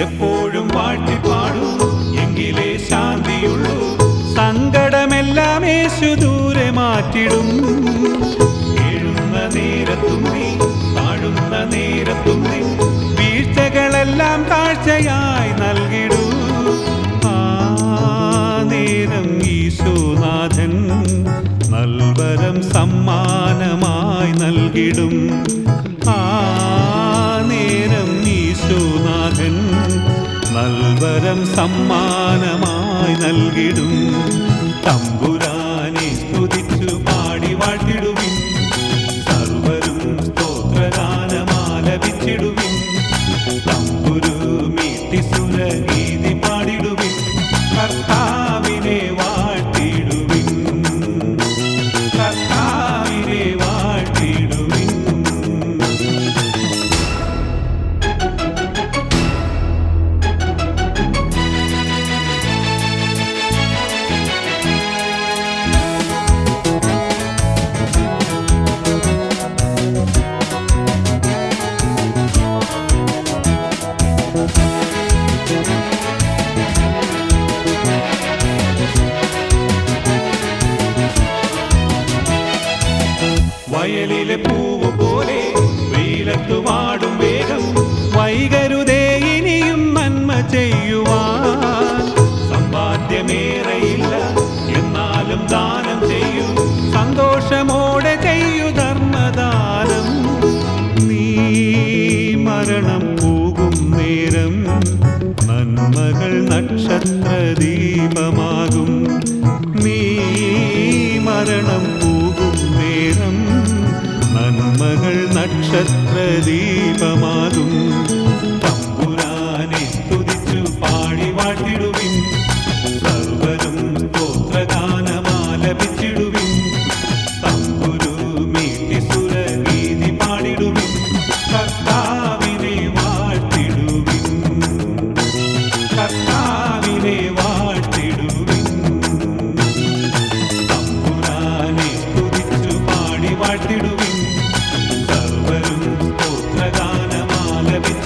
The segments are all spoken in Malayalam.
എപ്പോഴും പാട്ടി പാടൂ. എങ്കിലേ ശാന്തിയുള്ളൂ. സങ്കടമെല്ലാം യേശു ദൂരെ മാറ്റിടും. എഴുന്ന നേരത്തുമ്പി നീ താഴുന്ന നേരത്തും വീഴ്ചകളെല്ലാം താഴ്ചയായി നൽകിടൂ. ആ നേരം ഈശോനാഥൻ നൽവരം സമ്മാനമായി നൽകിടും. പൽവരം സമ്മാനമായി നൽകിടും തമ്പുര നക്ഷത്രദീപമാകും തമ്പുരാനെ തുതിച്ചു പാടി വാട്ടിടും.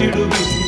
to the